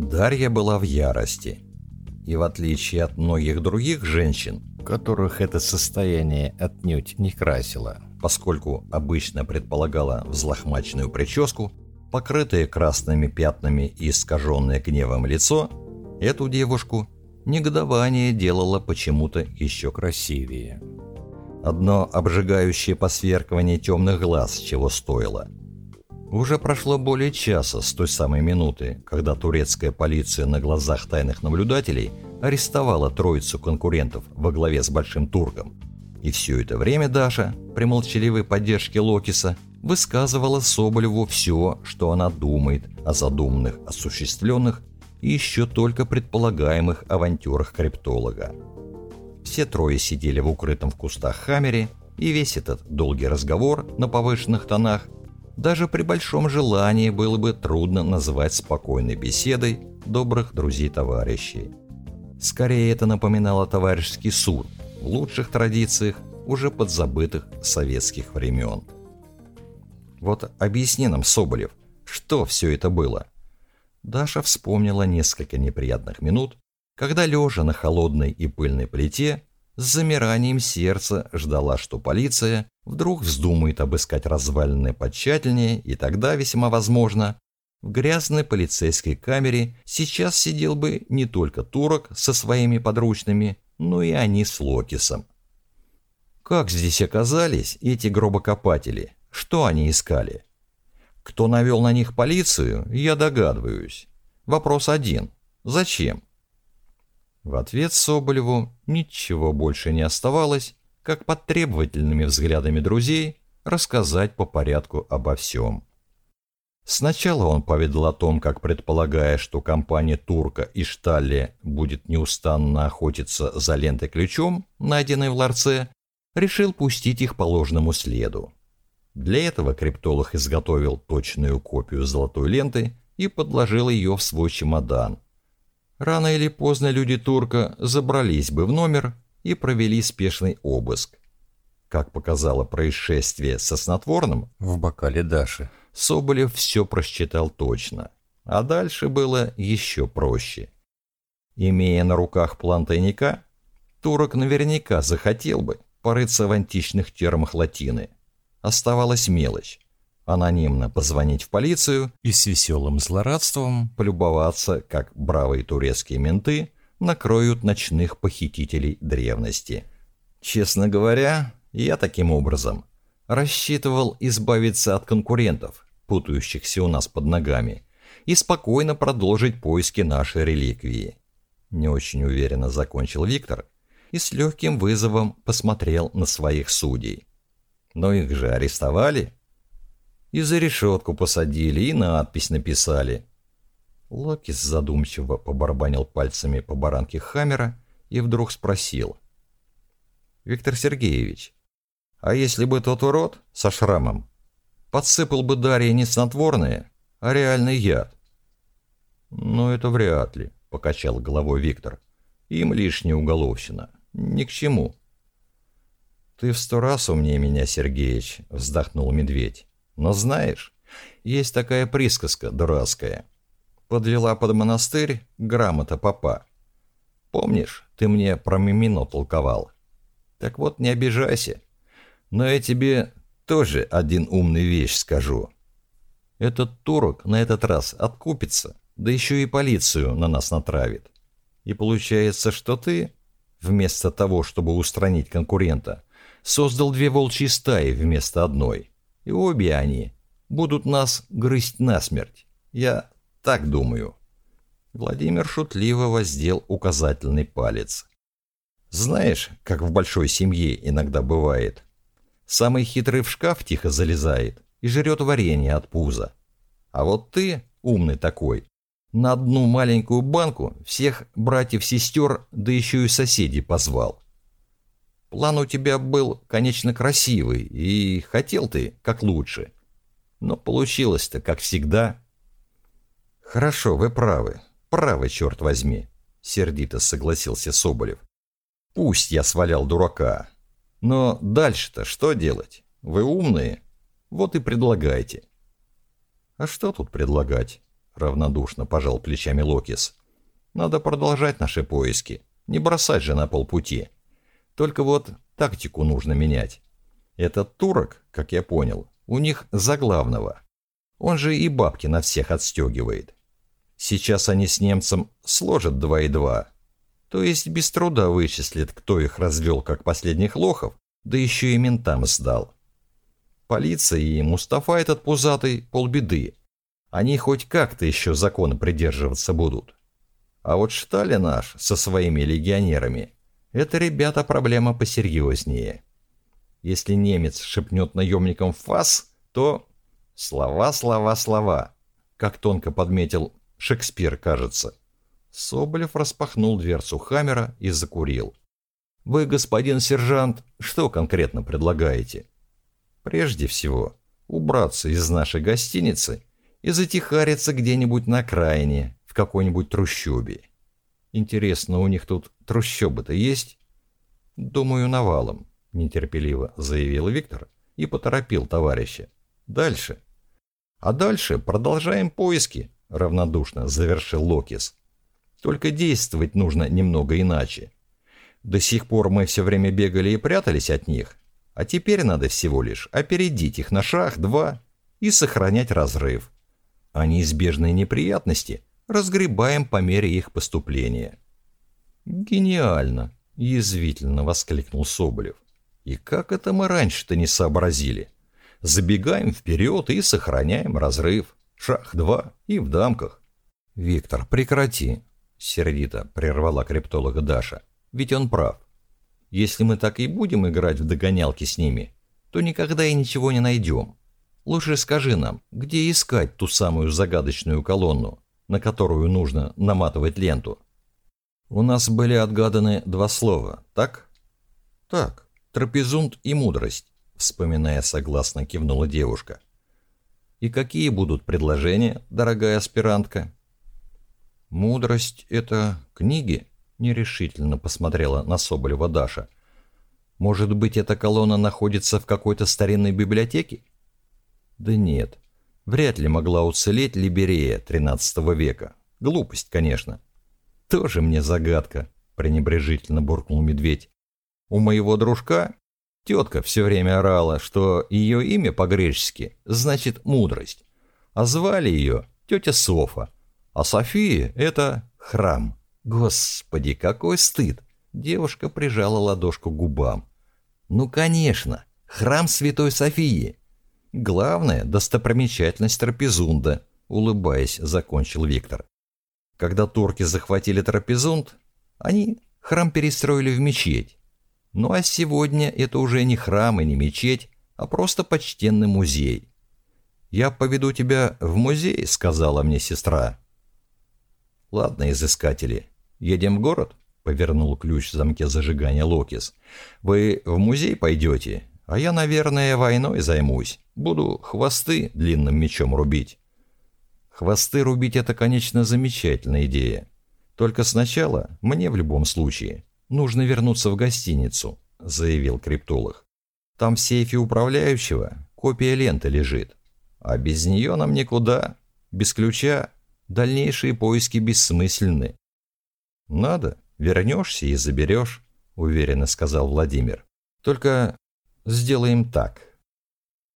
Дарья была в ярости. И в отличие от многих других женщин, которых это состояние отнюдь не красило, поскольку обычно предполагала взлохмаченную прическу, покрытое красными пятнами и искаженное гневом лицо, эту девушку негодование делало почему-то еще красивее. Одно обжигающее посверкивание темных глаз чего стоило. Уже прошло более часа с той самой минуты, когда турецкая полиция на глазах тайных наблюдателей арестовала троицу конкурентов во главе с Большим Турком. И все это время Даша, при молчаливой поддержке Локиса, высказывала Соболеву все, что она думает о задуманных, осуществленных и еще только предполагаемых авантюрах криптолога. Все трое сидели в укрытом в кустах хаммере, и весь этот долгий разговор на повышенных тонах даже при большом желании было бы трудно назвать спокойной беседой добрых друзей-товарищей. Скорее это напоминало товарищеский суд в лучших традициях уже подзабытых советских времен. Вот объясни нам, Соболев, что все это было? Даша вспомнила несколько неприятных минут, когда, лежа на холодной и пыльной плите, с замиранием сердца ждала, что полиция вдруг вздумает обыскать развалины потщательнее, и тогда, весьма возможно, в грязной полицейской камере сейчас сидел бы не только турок со своими подручными, но и они с Локисом. Как здесь оказались эти гробокопатели? Что они искали? Кто навел на них полицию, я догадываюсь. Вопрос один. Зачем? В ответ Соболеву ничего больше не оставалось, как под требовательными взглядами друзей рассказать по порядку обо всем. Сначала он поведал о том, как предполагая, что компания Турка и Шталли будет неустанно охотиться за лентой-ключом, найденной в ларце, решил пустить их по ложному следу. Для этого криптолог изготовил точную копию золотой ленты и подложил ее в свой чемодан. Рано или поздно люди турка забрались бы в номер и провели спешный обыск. Как показало происшествие со снотворным в бокале Даши, Соболев все просчитал точно. А дальше было еще проще. Имея на руках план тайника, турок наверняка захотел бы порыться в античных термах латины – Оставалась мелочь. Анонимно позвонить в полицию и с веселым злорадством полюбоваться, как бравые турецкие менты накроют ночных похитителей древности. Честно говоря, я таким образом рассчитывал избавиться от конкурентов, путающихся у нас под ногами, и спокойно продолжить поиски нашей реликвии. Не очень уверенно закончил Виктор и с легким вызовом посмотрел на своих судей. Но их же арестовали. И за решетку посадили, и надпись написали. Локис задумчиво побарабанил пальцами по баранке Хаммера и вдруг спросил. «Виктор Сергеевич, а если бы тот урод со шрамом подсыпал бы Дарье не снотворное, а реальный яд?» «Ну, это вряд ли», — покачал головой Виктор. «Им лишняя уголовщина. Ни к чему». «Ты в сто раз умнее меня, Сергеич», — вздохнул медведь. «Но знаешь, есть такая присказка дурацкая. Подвела под монастырь грамота папа. Помнишь, ты мне про Мимино толковал? Так вот, не обижайся. Но я тебе тоже один умный вещь скажу. Этот турок на этот раз откупится, да еще и полицию на нас натравит. И получается, что ты, вместо того, чтобы устранить конкурента, создал две волчьи стаи вместо одной. И обе они будут нас грызть насмерть. Я так думаю. Владимир шутливо воздел указательный палец. Знаешь, как в большой семье иногда бывает. Самый хитрый в шкаф тихо залезает и жрет варенье от пуза. А вот ты, умный такой, на одну маленькую банку всех братьев-сестер, да еще и соседей позвал. План у тебя был, конечно, красивый, и хотел ты как лучше. Но получилось-то, как всегда. Хорошо, вы правы. Правы, черт возьми, сердито согласился Соболев. Пусть я свалял дурака. Но дальше-то что делать? Вы умные? Вот и предлагайте. А что тут предлагать? — равнодушно пожал плечами Локис. «Надо продолжать наши поиски. Не бросать же на полпути. Только вот тактику нужно менять. Этот турок, как я понял, у них за главного. Он же и бабки на всех отстегивает. Сейчас они с немцем сложат два и два. То есть без труда вычислят, кто их развел как последних лохов, да еще и ментам сдал. Полиция и Мустафа этот пузатый полбеды. Они хоть как-то еще закона придерживаться будут. А вот Штали наш со своими легионерами – это, ребята, проблема посерьезнее. Если немец шепнет наемникам «фас», то слова, слова, слова, как тонко подметил Шекспир, кажется. Соболев распахнул дверцу Хаммера и закурил. «Вы, господин сержант, что конкретно предлагаете?» «Прежде всего, убраться из нашей гостиницы и затихариться где-нибудь на окраине, в какой-нибудь трущобе. Интересно, у них тут трущобы-то есть?» «Думаю, навалом», — нетерпеливо заявил Виктор и поторопил товарища. «Дальше». «А дальше продолжаем поиски», — равнодушно завершил Локис. «Только действовать нужно немного иначе. До сих пор мы все время бегали и прятались от них, а теперь надо всего лишь опередить их на шаг, два и сохранять разрыв. А неизбежные неприятности разгребаем по мере их поступления». «Гениально!» — язвительно воскликнул Соболев. И как это мы раньше-то не сообразили? Забегаем вперед и сохраняем разрыв. Шах два и в дамках. Виктор, прекрати, сердито прервала криптолога Даша. Ведь он прав. Если мы так и будем играть в догонялки с ними, то никогда и ничего не найдем. Лучше скажи нам, где искать ту самую загадочную колонну, на которую нужно наматывать ленту. У нас были отгаданы два слова, так? Так. Трапезунд и мудрость», — вспоминая согласно кивнула девушка. «И какие будут предложения, дорогая аспирантка?» «Мудрость — это книги?» — нерешительно посмотрела на Соболева Даша. «Может быть, эта колонна находится в какой-то старинной библиотеке?» «Да нет, вряд ли могла уцелеть Либерея XIII века. Глупость, конечно». «Тоже мне загадка», — пренебрежительно буркнул медведь. У моего дружка тетка все время орала, что ее имя по-гречески значит «мудрость», а звали ее тетя Софа, а София — это храм. Господи, какой стыд! Девушка прижала ладошку к губам. Ну, конечно, храм Святой Софии. Главная достопримечательность Трапезунда, улыбаясь, закончил Виктор. Когда турки захватили Трапезунд, они храм перестроили в мечеть. Ну а сегодня это уже не храм и не мечеть, а просто почтенный музей. «Я поведу тебя в музей», — сказала мне сестра. «Ладно, изыскатели, едем в город?» — повернул ключ в замке зажигания Локис. «Вы в музей пойдете, а я, наверное, войной займусь. Буду хвосты длинным мечом рубить». «Хвосты рубить — это, конечно, замечательная идея. Только сначала мне в любом случае «Нужно вернуться в гостиницу», — заявил криптолог. «Там в сейфе управляющего копия ленты лежит. А без нее нам никуда. Без ключа дальнейшие поиски бессмысленны». «Надо, вернешься и заберешь», — уверенно сказал Владимир. «Только сделаем так.